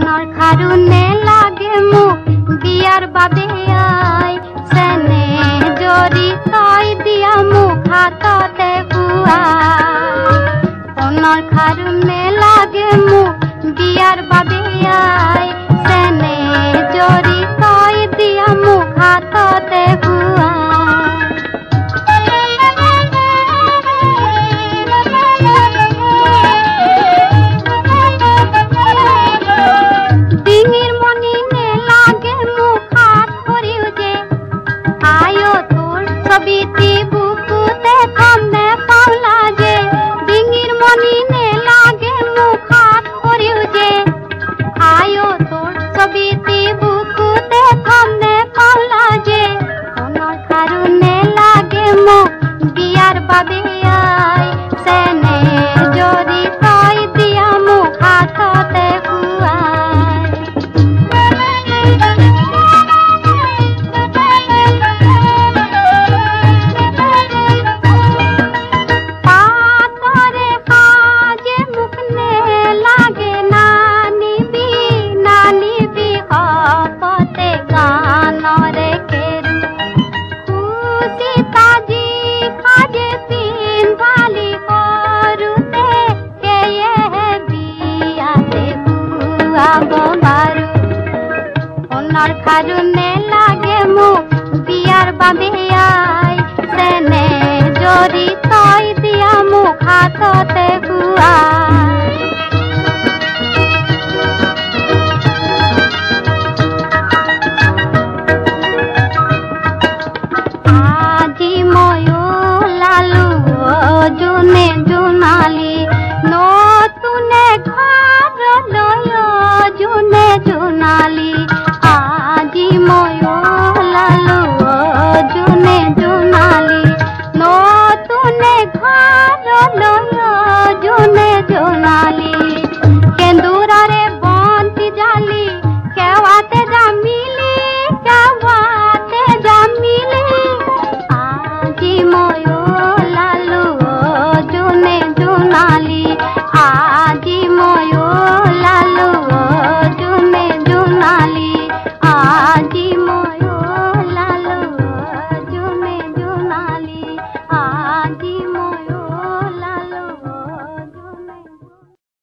সোনর খারুনে লাগে মু বিয়ার বাবে আই সেনে জরি তই দিয়া মু হাততে কুয়াই সোনর খারুনে লাগে মু বিয়ার বাবে আই সেনে Bobby. তোমার খারুনে লাগে মুখ বিয়ার বাঁধে